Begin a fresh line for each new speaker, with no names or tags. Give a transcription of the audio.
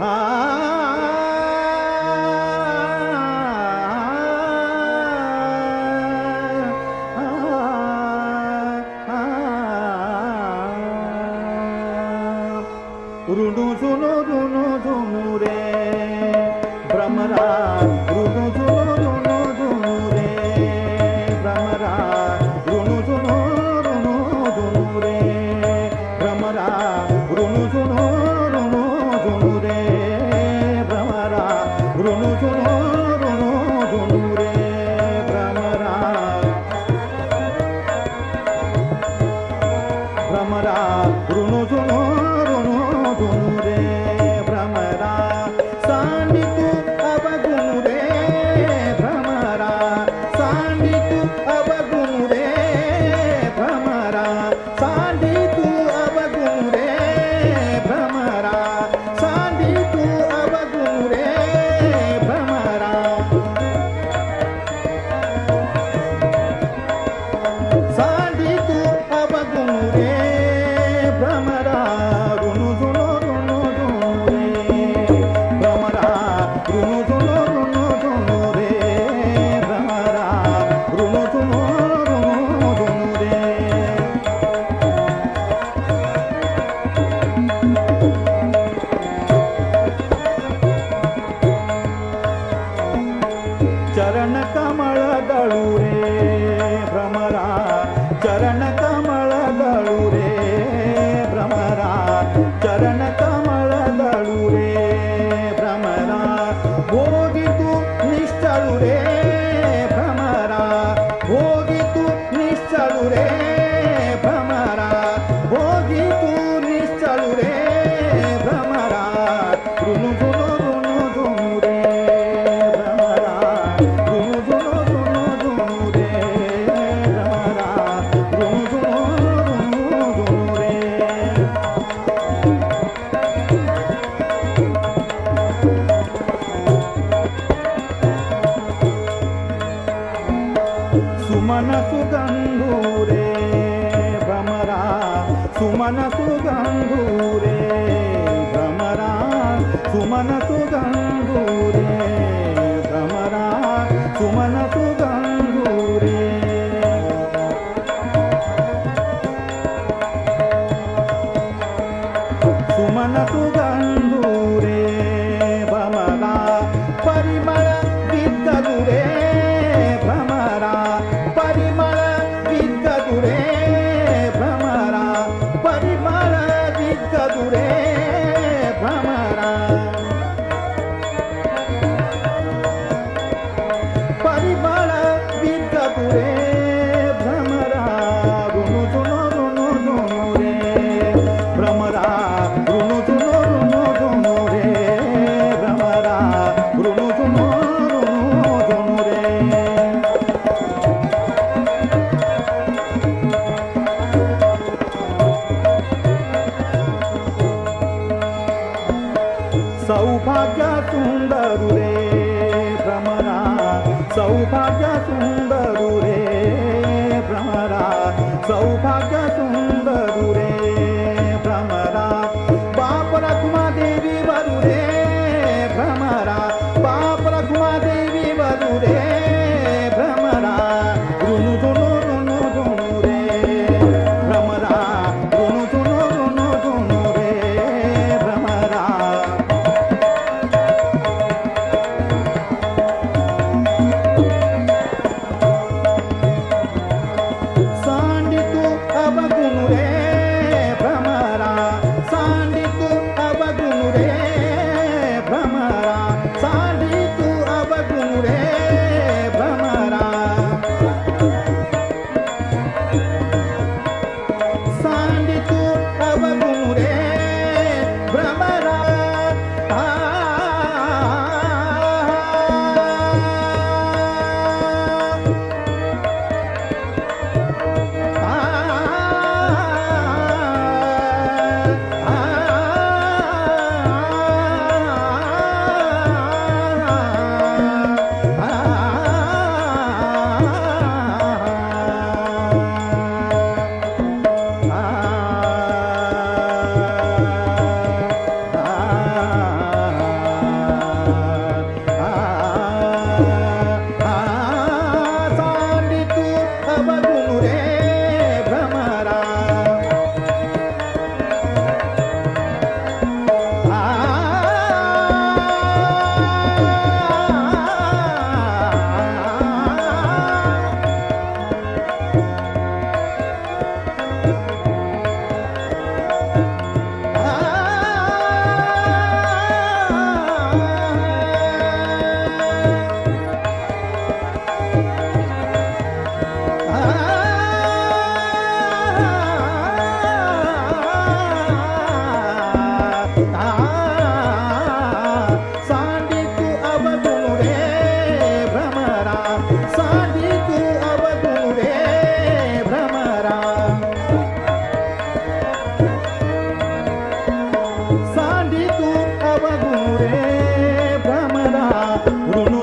ुडु सुनो दुनूरे ब्रह्मरा ಚರಣ ಕಮಲದಳುರೇ ಭ್ರಮರ ಹೋಗಿತು ನಿಶ್ಚಳುರೇ ಭ್ರಮರ ಹೋಗಿತು ನಿಶ್ಚಳುರೇ సుమనసు గంగూరే భ్రమరా సుమనసు గంగూరే భ్రమరా సుమనసు గంగూరే భ్రమరా సుమనసు గంగూరే సుమనసు గంగ রে পুরনো